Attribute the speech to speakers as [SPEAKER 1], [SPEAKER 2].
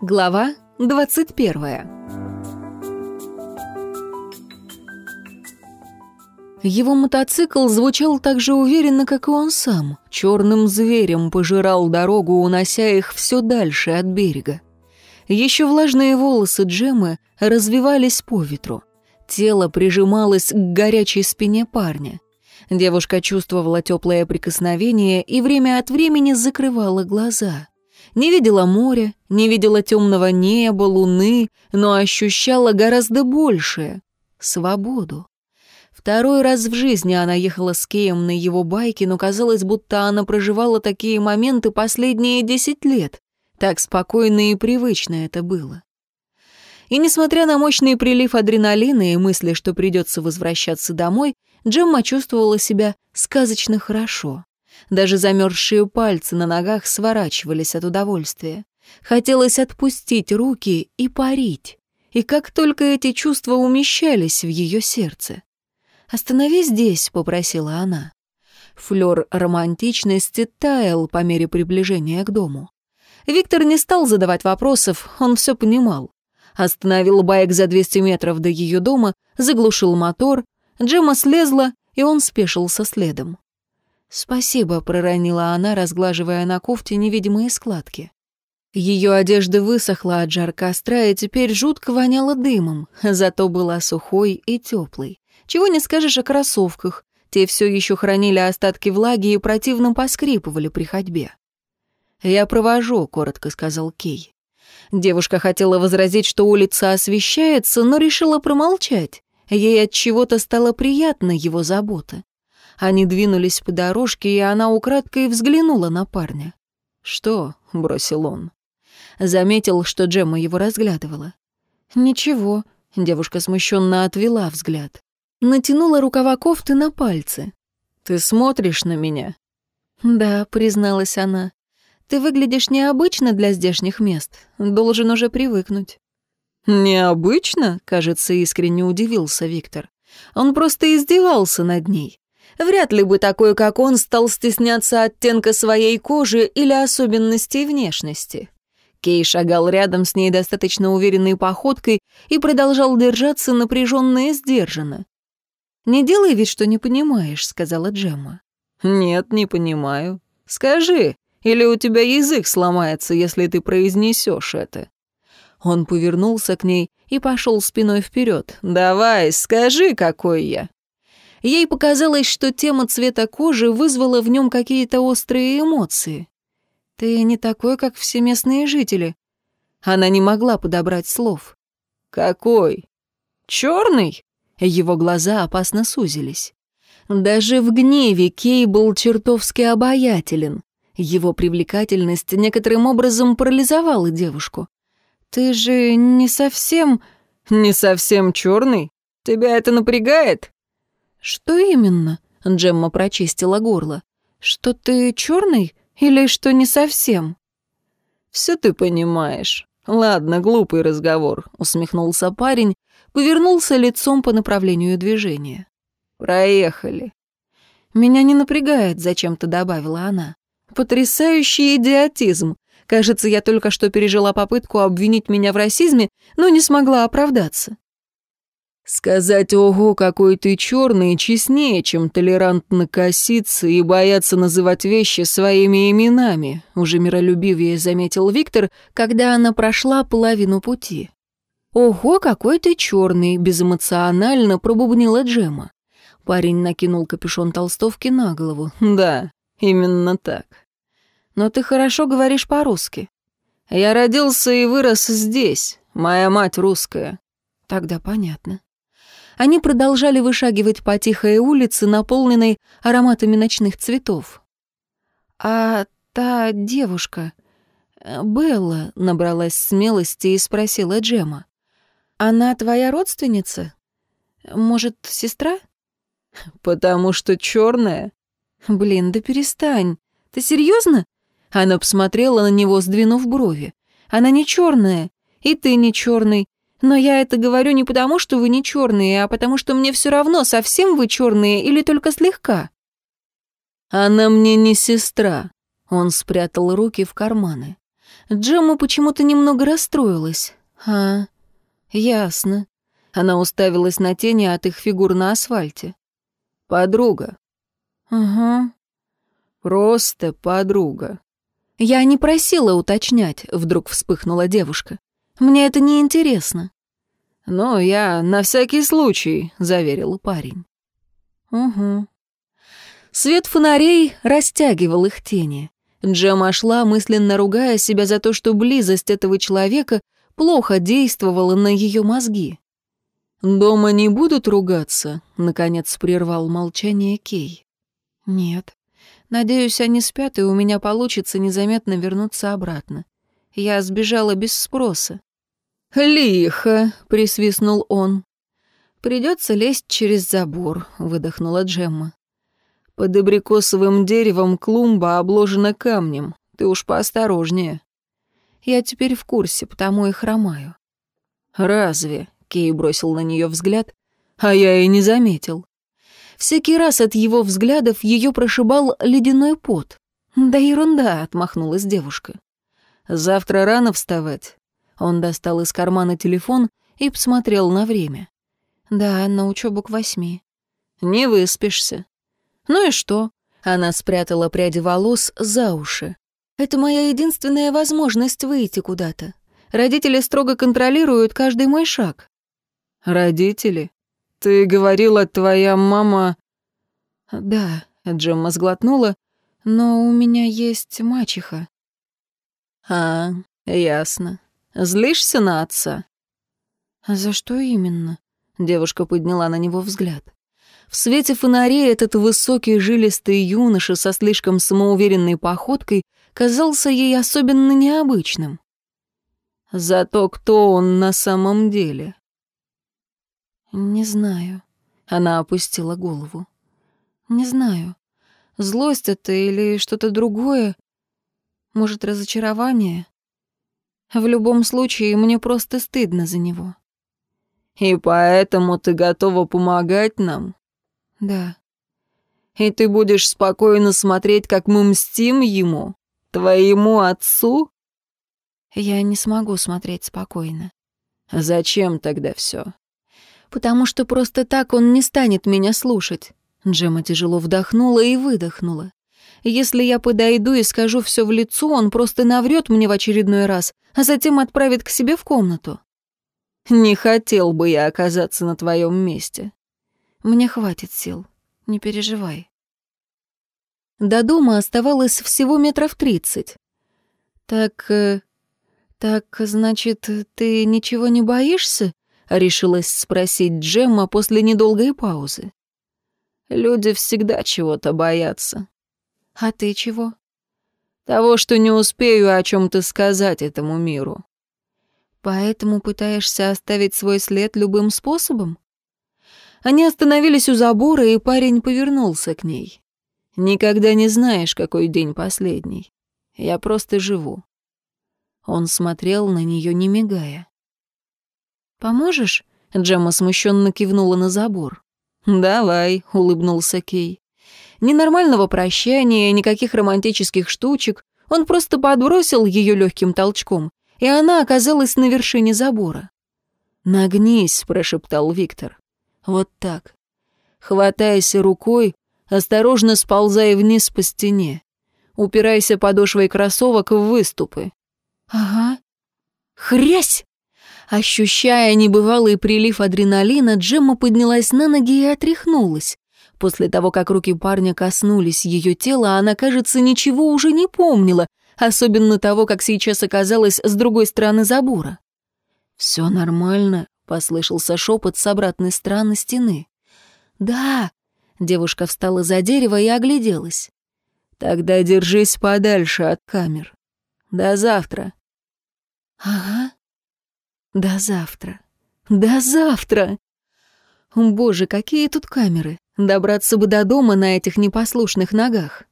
[SPEAKER 1] Глава 21 Его мотоцикл звучал так же уверенно, как и он сам. Черным зверем пожирал дорогу, унося их все дальше от берега. Еще влажные волосы Джемы развивались по ветру. Тело прижималось к горячей спине парня. Девушка чувствовала теплое прикосновение и время от времени закрывала глаза. Не видела моря, не видела темного неба, луны, но ощущала гораздо большее — свободу. Второй раз в жизни она ехала с Кеем на его байке, но казалось, будто она проживала такие моменты последние десять лет. Так спокойно и привычно это было. И несмотря на мощный прилив адреналина и мысли, что придется возвращаться домой, Джемма чувствовала себя сказочно хорошо. Даже замерзшие пальцы на ногах сворачивались от удовольствия. Хотелось отпустить руки и парить. И как только эти чувства умещались в ее сердце. «Остановись здесь», — попросила она. Флёр романтичности таял по мере приближения к дому. Виктор не стал задавать вопросов, он все понимал. Остановил байк за 200 метров до ее дома, заглушил мотор, Джема слезла, и он спешился следом. «Спасибо», — проронила она, разглаживая на кофте невидимые складки. Ее одежда высохла от жар костра и теперь жутко воняла дымом, зато была сухой и теплой. Чего не скажешь о кроссовках, те все еще хранили остатки влаги и противно поскрипывали при ходьбе. «Я провожу», — коротко сказал Кей. Девушка хотела возразить, что улица освещается, но решила промолчать. Ей от чего-то стало приятно его забота. Они двинулись по дорожке, и она украдкой взглянула на парня. «Что?» — бросил он. Заметил, что Джемма его разглядывала. «Ничего», — девушка смущенно отвела взгляд. Натянула рукава кофты на пальцы. «Ты смотришь на меня?» «Да», — призналась она. «Ты выглядишь необычно для здешних мест. Должен уже привыкнуть».
[SPEAKER 2] «Необычно?» — кажется, искренне удивился Виктор. Он просто издевался над ней. Вряд ли бы такой, как он, стал стесняться оттенка своей кожи или особенностей внешности. Кей шагал рядом с ней достаточно уверенной походкой и продолжал держаться напряженно и сдержанно. «Не делай вид, что не понимаешь», — сказала Джемма. «Нет, не понимаю. Скажи, или у тебя язык сломается, если ты произнесешь это?» Он повернулся к ней и пошел спиной вперед. «Давай, скажи, какой я!» Ей показалось, что тема цвета кожи вызвала в нем какие-то острые эмоции.
[SPEAKER 1] «Ты не такой, как все местные жители».
[SPEAKER 2] Она не могла подобрать слов. «Какой? Черный?» Его глаза опасно сузились. Даже в гневе Кей был чертовски обаятелен. Его привлекательность некоторым образом парализовала девушку.
[SPEAKER 1] «Ты же не совсем...»
[SPEAKER 2] «Не совсем черный? Тебя это напрягает?»
[SPEAKER 1] «Что именно?» — Джемма прочистила горло. «Что ты черный или что не совсем?»
[SPEAKER 2] «Все ты понимаешь. Ладно, глупый разговор», — усмехнулся парень, повернулся лицом по направлению движения. «Проехали».
[SPEAKER 1] «Меня не напрягает», — зачем-то добавила она. «Потрясающий идиотизм. Кажется, я только что пережила попытку обвинить меня в расизме, но не смогла оправдаться.
[SPEAKER 2] Сказать «Ого, какой ты черный» честнее, чем толерантно коситься и бояться называть вещи своими именами, уже миролюбивее заметил Виктор, когда она прошла половину пути.
[SPEAKER 1] «Ого, какой ты черный!» — безэмоционально пробубнила Джема. Парень накинул капюшон толстовки на голову.
[SPEAKER 2] «Да, именно так.
[SPEAKER 1] Но ты хорошо говоришь по-русски».
[SPEAKER 2] «Я родился и вырос здесь. Моя мать русская».
[SPEAKER 1] «Тогда понятно». Они продолжали вышагивать по тихой улице, наполненной ароматами ночных цветов. «А та девушка, Белла, набралась смелости и спросила Джема. «Она твоя родственница? Может, сестра?»
[SPEAKER 2] «Потому что черная».
[SPEAKER 1] «Блин, да перестань. Ты серьезно? Она посмотрела на него, сдвинув брови. «Она не черная, и ты не черный, но я это говорю не потому, что вы не черные, а потому что мне все равно, совсем вы черные или только слегка.
[SPEAKER 2] Она мне не сестра.
[SPEAKER 1] Он спрятал руки в карманы. Джемма почему-то немного расстроилась. «А, ясно». Она уставилась на тени от их фигур на асфальте. «Подруга». «Угу». «Просто подруга». «Я не просила уточнять», — вдруг вспыхнула девушка. «Мне это не интересно». «Ну, я на всякий случай», — заверил парень. «Угу». Свет фонарей растягивал их тени. Джема шла, мысленно ругая себя за то, что близость этого человека плохо действовала на ее мозги. «Дома не будут ругаться?» — наконец прервал молчание Кей. «Нет. Надеюсь, они спят, и у меня получится незаметно вернуться обратно. Я сбежала без спроса». «Лихо!» — присвистнул он. «Придется лезть через забор», — выдохнула Джемма. Под абрикосовым деревом клумба обложена камнем. Ты уж поосторожнее. Я теперь в курсе, потому и хромаю. Разве? Кей бросил на нее взгляд, а я и не заметил. Всякий раз от его взглядов ее прошибал ледяной пот. Да ерунда, отмахнулась девушка. Завтра рано вставать. Он достал из кармана телефон и посмотрел на время. Да, на учебу к восьми. Не выспишься. «Ну и что?» Она спрятала пряди волос за уши. «Это моя единственная возможность выйти куда-то. Родители строго контролируют каждый мой шаг». «Родители? Ты говорила, твоя мама...» «Да», — Джемма сглотнула, «но у меня есть мачеха». «А, ясно. Злишься на отца?» «За что именно?» — девушка подняла на него взгляд. В свете фонарей этот высокий жилистый юноша со слишком самоуверенной походкой казался ей особенно необычным. Зато кто он на самом деле? «Не знаю», — она опустила голову. «Не знаю. Злость это или что-то другое? Может, разочарование? В любом случае, мне просто стыдно за него». «И поэтому ты готова помогать нам?» «Да». «И ты будешь спокойно смотреть, как мы мстим ему? Твоему отцу?» «Я не смогу смотреть спокойно». «Зачем тогда все? «Потому что просто так он не станет меня слушать». Джема тяжело вдохнула и выдохнула. «Если я подойду и скажу все в лицо, он просто наврет мне в очередной раз, а затем отправит к себе в комнату». «Не хотел бы я оказаться на твоем месте. Мне хватит сил, не переживай. До дома оставалось всего метров тридцать. Так... Э, так, значит, ты ничего не боишься? Решилась спросить Джемма после недолгой паузы. Люди всегда чего-то боятся. А ты чего? Того, что не успею о чем-то сказать этому миру. Поэтому пытаешься оставить свой след любым способом? Они остановились у забора, и парень повернулся к ней. «Никогда не знаешь, какой день последний. Я просто живу». Он смотрел на нее, не мигая. «Поможешь?» — Джемма смущенно кивнула на забор. «Давай», — улыбнулся Кей. Ни нормального прощания, никаких романтических штучек. Он просто подбросил ее легким толчком, и она оказалась на вершине забора. «Нагнись», — прошептал Виктор. Вот так. Хватайся рукой, осторожно сползай вниз по стене. Упирайся подошвой кроссовок в выступы. Ага. Хрясь! Ощущая небывалый прилив адреналина, Джемма поднялась на ноги и отряхнулась. После того, как руки парня коснулись ее тела, она, кажется, ничего уже не помнила, особенно того, как сейчас оказалась с другой стороны забора. «Все нормально», Послышался шепот с обратной стороны стены. «Да!» Девушка встала за дерево и огляделась. «Тогда держись подальше от камер. До завтра». «Ага. До завтра. До завтра!» «Боже, какие тут камеры! Добраться бы до дома на этих непослушных ногах!»